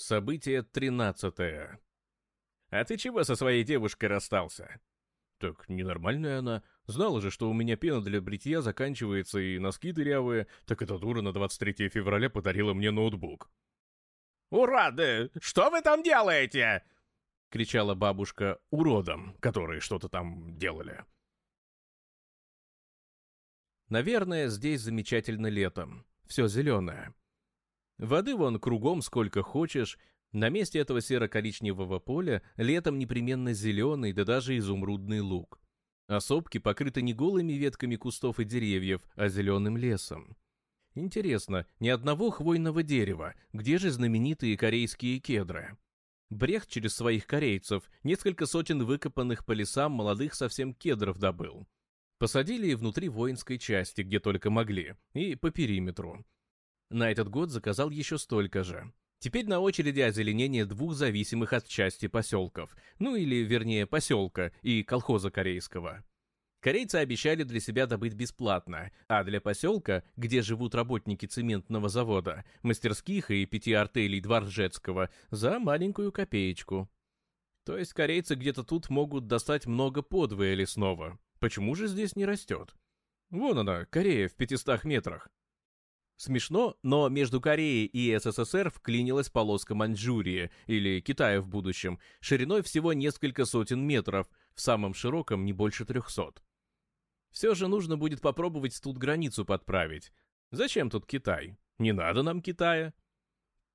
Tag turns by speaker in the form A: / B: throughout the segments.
A: Событие 13. А ты чего со своей девушкой расстался? Так ненормальная она. Знала же, что у меня пена для бритья заканчивается и носки дырявые, так эта дура на 23 февраля подарила мне ноутбук.
B: «Урады! Что вы там делаете?»
A: — кричала бабушка уродам, которые что-то там делали. Наверное, здесь замечательно летом. Все зеленое. Воды вон кругом сколько хочешь. На месте этого серо-коричневого поля летом непременно зеленый, да даже изумрудный луг. А сопки покрыты не голыми ветками кустов и деревьев, а зеленым лесом. Интересно, ни одного хвойного дерева, где же знаменитые корейские кедры? Брех через своих корейцев несколько сотен выкопанных по лесам молодых совсем кедров добыл. Посадили внутри воинской части, где только могли, и по периметру. На этот год заказал еще столько же. Теперь на очереди озеленение двух зависимых от части поселков, ну или, вернее, поселка и колхоза корейского. Корейцы обещали для себя добыть бесплатно, а для поселка, где живут работники цементного завода, мастерских и пяти артелей Дворжецкого, за маленькую копеечку. То есть корейцы где-то тут могут достать много подвоя лесного. Почему же здесь не растет? Вон она, Корея в 500 метрах. Смешно, но между Кореей и СССР вклинилась полоска Маньчжурии, или Китая в будущем, шириной всего несколько сотен метров, в самом широком не больше трехсот. Все же нужно будет попробовать тут границу подправить. Зачем тут Китай? Не надо нам Китая.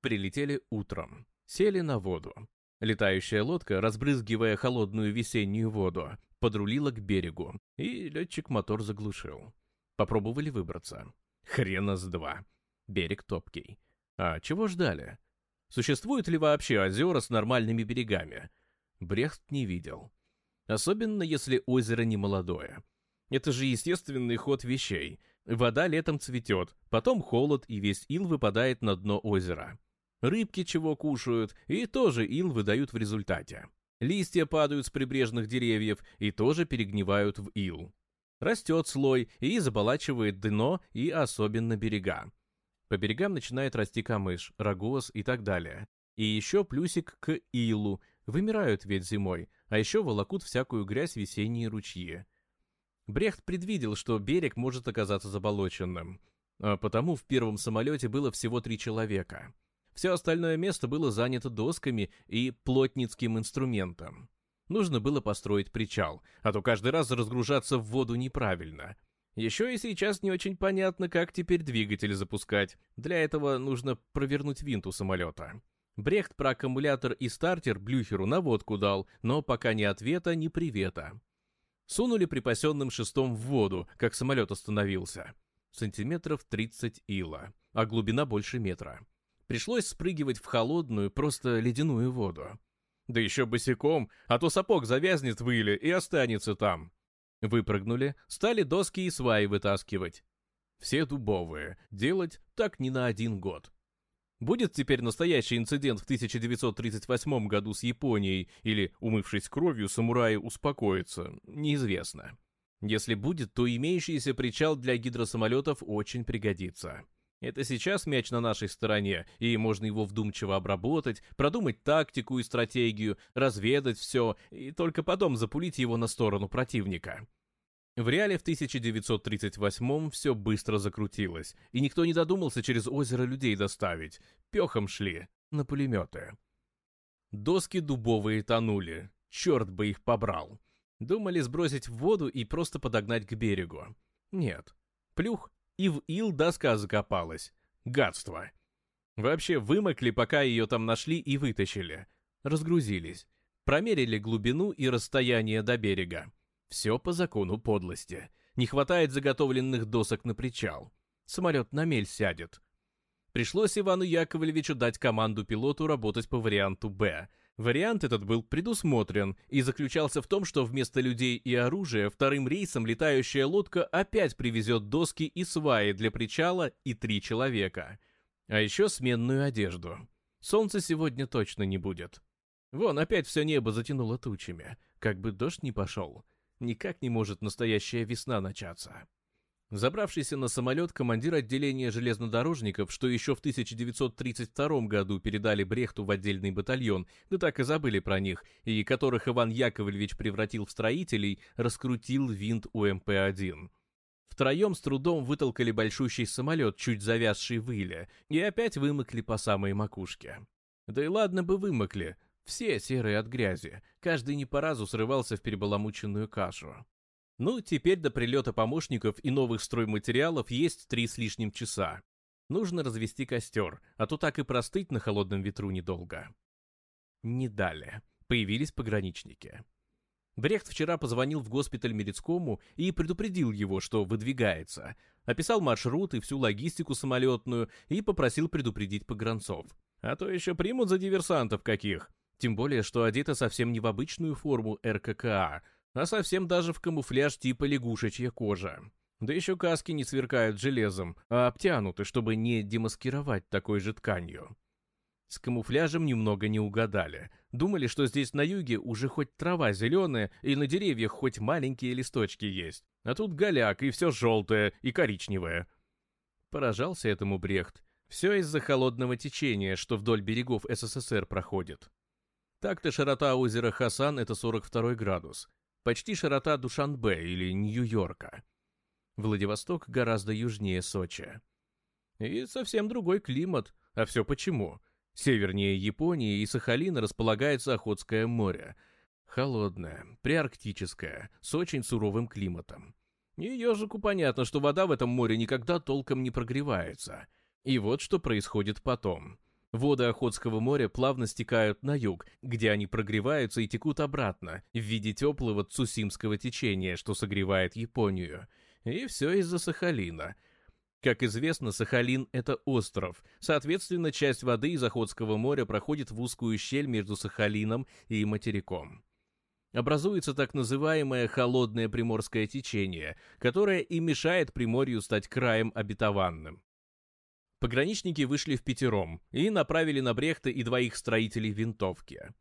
A: Прилетели утром. Сели на воду. Летающая лодка, разбрызгивая холодную весеннюю воду, подрулила к берегу, и летчик мотор заглушил. Попробовали выбраться. Хрена с два. Берег топкий. А чего ждали? Существуют ли вообще озера с нормальными берегами? Брехт не видел. Особенно если озеро не молодое. Это же естественный ход вещей. Вода летом цветет, потом холод, и весь ил выпадает на дно озера. Рыбки чего кушают, и тоже ил выдают в результате. Листья падают с прибрежных деревьев и тоже перегнивают в ил. Растет слой и заболачивает дно и особенно берега. По берегам начинает расти камыш, рогоз и так далее. И еще плюсик к илу. Вымирают ведь зимой, а еще волокут всякую грязь весенние ручьи. Брехт предвидел, что берег может оказаться заболоченным. А потому в первом самолете было всего три человека. Все остальное место было занято досками и плотницким инструментом. Нужно было построить причал, а то каждый раз разгружаться в воду неправильно. Еще и сейчас не очень понятно, как теперь двигатель запускать. Для этого нужно провернуть винт у самолета. Брехт про аккумулятор и стартер Блюхеру наводку дал, но пока ни ответа, ни привета. Сунули припасенным шестом в воду, как самолет остановился. Сантиметров 30 ила, а глубина больше метра. Пришлось спрыгивать в холодную, просто ледяную воду. Да еще босиком, а то сапог завязнет в иле и останется там. Выпрыгнули, стали доски и сваи вытаскивать. Все дубовые, делать так не на один год. Будет теперь настоящий инцидент в 1938 году с Японией или, умывшись кровью, самураи успокоятся, неизвестно. Если будет, то имеющийся причал для гидросамолетов очень пригодится. Это сейчас мяч на нашей стороне, и можно его вдумчиво обработать, продумать тактику и стратегию, разведать все, и только потом запулить его на сторону противника. В реале в 1938-м все быстро закрутилось, и никто не додумался через озеро людей доставить. Пехом шли, на пулеметы. Доски дубовые тонули, черт бы их побрал. Думали сбросить в воду и просто подогнать к берегу. Нет. Плюх и в ил доска закопалась. Гадство. Вообще вымокли, пока ее там нашли и вытащили. Разгрузились. Промерили глубину и расстояние до берега. Все по закону подлости. Не хватает заготовленных досок на причал. Самолет на мель сядет. Пришлось Ивану Яковлевичу дать команду пилоту работать по варианту «Б», Вариант этот был предусмотрен и заключался в том, что вместо людей и оружия вторым рейсом летающая лодка опять привезет доски и сваи для причала и три человека. А еще сменную одежду. Солнца сегодня точно не будет. Вон опять все небо затянуло тучами, как бы дождь не пошел. Никак не может настоящая весна начаться. Забравшийся на самолет командир отделения железнодорожников, что еще в 1932 году передали Брехту в отдельный батальон, да так и забыли про них, и которых Иван Яковлевич превратил в строителей, раскрутил винт УМП-1. Втроем с трудом вытолкали большущий самолет, чуть завязший в иле, и опять вымокли по самой макушке. Да и ладно бы вымокли, все серые от грязи, каждый не по разу срывался в перебаламученную кашу. Ну, теперь до прилета помощников и новых стройматериалов есть три с лишним часа. Нужно развести костер, а то так и простыть на холодном ветру недолго. Не дали. Появились пограничники. Брехт вчера позвонил в госпиталь Мерецкому и предупредил его, что выдвигается. Описал маршрут и всю логистику самолетную и попросил предупредить погранцов. А то еще примут за диверсантов каких. Тем более, что одета совсем не в обычную форму РККА, а совсем даже в камуфляж типа лягушечья кожа. Да еще каски не сверкают железом, а обтянуты, чтобы не демаскировать такой же тканью. С камуфляжем немного не угадали. Думали, что здесь на юге уже хоть трава зеленая, и на деревьях хоть маленькие листочки есть. А тут голяк, и все желтое, и коричневое. Поражался этому Брехт. Все из-за холодного течения, что вдоль берегов СССР проходит. Так-то широта озера Хасан — это 42 градус почти широта Душанбе или Нью-Йорка. Владивосток гораздо южнее Сочи. И совсем другой климат, а все почему? Севернее Японии и Сахалина располагается Охотское море. Холодное, приарктическое, с очень суровым климатом. И ежику понятно, что вода в этом море никогда толком не прогревается. И вот что происходит потом. Воды Охотского моря плавно стекают на юг, где они прогреваются и текут обратно в виде теплого цусимского течения, что согревает Японию. И все из-за Сахалина. Как известно, Сахалин — это остров. Соответственно, часть воды из Охотского моря проходит в узкую щель между Сахалином и материком. Образуется так называемое холодное приморское течение, которое и мешает Приморью стать краем обетованным. Пограничники вышли в пятером и направили на Брехта и двоих строителей винтовки.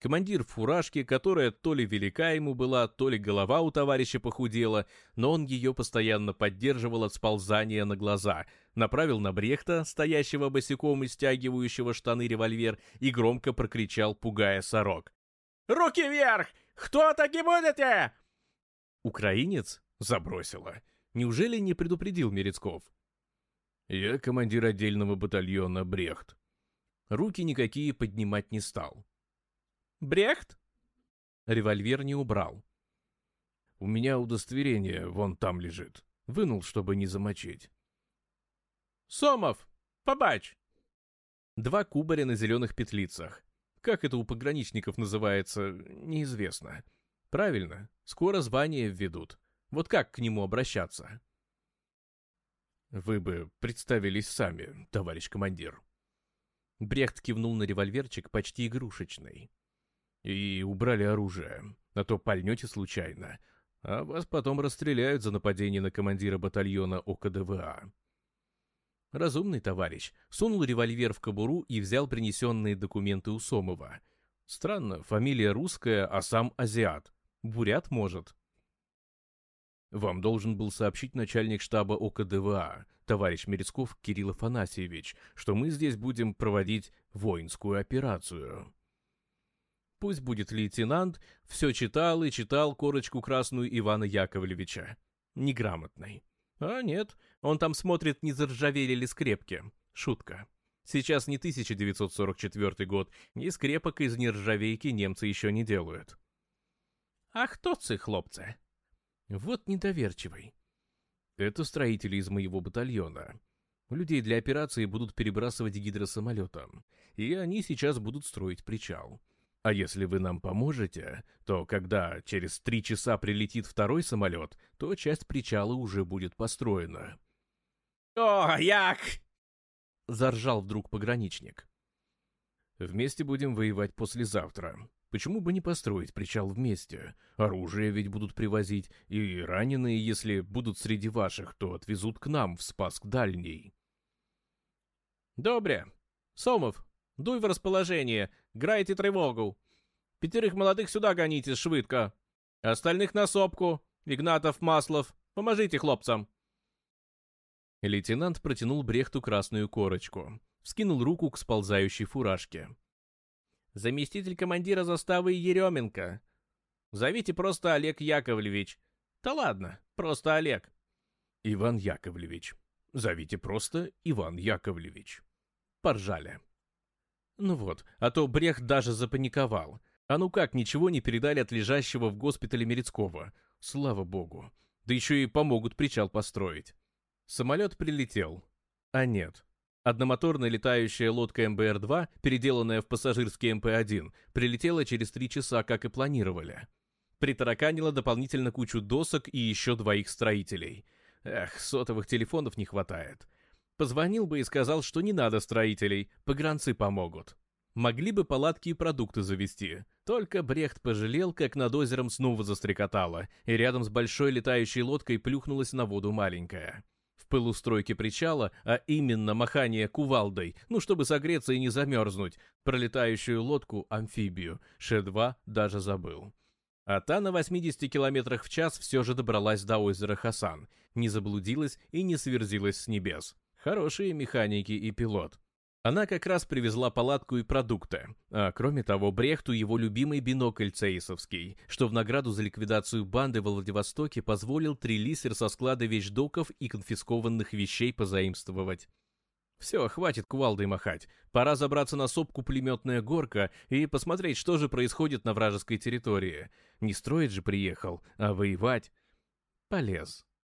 A: Командир фуражки, которая то ли велика ему была, то ли голова у товарища похудела, но он ее постоянно поддерживал от сползания на глаза, направил на Брехта, стоящего босиком и стягивающего штаны револьвер, и громко прокричал, пугая сорок.
B: «Руки вверх! Кто таки будете?»
A: Украинец забросило. Неужели не предупредил Мерецков? Я командир отдельного батальона Брехт. Руки никакие поднимать не стал.
B: Брехт?
A: Револьвер не убрал. У меня удостоверение вон там лежит. Вынул, чтобы не замочить.
B: Сомов! Побач!
A: Два кубаря на зеленых петлицах. Как это у пограничников называется, неизвестно. Правильно, скоро звание введут. Вот как к нему обращаться? Вы бы представились сами, товарищ командир. Брехт кивнул на револьверчик почти игрушечный. И убрали оружие, а то пальнете случайно, а вас потом расстреляют за нападение на командира батальона ОКДВА. Разумный товарищ сунул револьвер в кобуру и взял принесенные документы у Сомова. Странно, фамилия русская, а сам азиат. Бурят может. Вам должен был сообщить начальник штаба ОКДВА, товарищ Мерецков Кирилл Афанасьевич, что мы здесь будем проводить воинскую операцию. Пусть будет лейтенант, все читал и читал корочку красную Ивана Яковлевича. Неграмотный. А нет, он там смотрит, не заржавели ли скрепки. Шутка. Сейчас не 1944 год, ни скрепок из нержавейки немцы еще не делают.
B: «Ах, то хлопцы!»
A: Вот недоверчивый. Это строители из моего батальона. Людей для операции будут перебрасывать гидросамолетом, и они сейчас будут строить причал. А если вы нам поможете, то когда через три часа прилетит второй самолет, то часть причала уже будет построена.
B: «О, як!»
A: — заржал вдруг пограничник. «Вместе будем воевать послезавтра», Почему бы не построить причал вместе? Оружие ведь будут привозить, и раненые, если будут среди ваших, то отвезут к нам в Спаск Дальний.
B: Добре. Сомов, дуй в расположение, грайте тревогу. Пятерых молодых сюда гоните, швидко. Остальных на сопку. Игнатов, Маслов, поможите хлопцам.
A: Лейтенант протянул Брехту красную корочку, вскинул руку к сползающей фуражке
B: заместитель командира заставы Еременко. Зовите просто Олег Яковлевич. Да ладно, просто Олег.
A: Иван Яковлевич. Зовите просто Иван Яковлевич. Поржали. Ну вот, а то Брех даже запаниковал. А ну как, ничего не передали от лежащего в госпитале Мерецкого. Слава богу. Да еще и помогут причал построить. Самолет прилетел. А нет, Одномоторная летающая лодка МБР-2, переделанная в пассажирский МП-1, прилетела через три часа, как и планировали. Притараканила дополнительно кучу досок и еще двоих строителей. Эх, сотовых телефонов не хватает. Позвонил бы и сказал, что не надо строителей, погранцы помогут. Могли бы палатки и продукты завести. Только Брехт пожалел, как над озером снова застрекотало, и рядом с большой летающей лодкой плюхнулась на воду маленькая пылу стройки причала, а именно махание кувалдой, ну, чтобы согреться и не замерзнуть, пролетающую лодку-амфибию, Ше-2 даже забыл. А та на 80 километрах в час все же добралась до озера Хасан, не заблудилась и не сверзилась с небес. Хорошие механики и пилот. Она как раз привезла палатку и продукты, а кроме того Брехту его любимый бинокль цейсовский, что в награду за ликвидацию банды во Владивостоке позволил трилисер со склада вещдоков и конфискованных вещей позаимствовать. Все, хватит кувалдой махать, пора забраться на сопку пулеметная горка и посмотреть, что же происходит на вражеской территории. Не строить же приехал, а воевать. Полез.